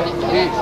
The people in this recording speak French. popularité.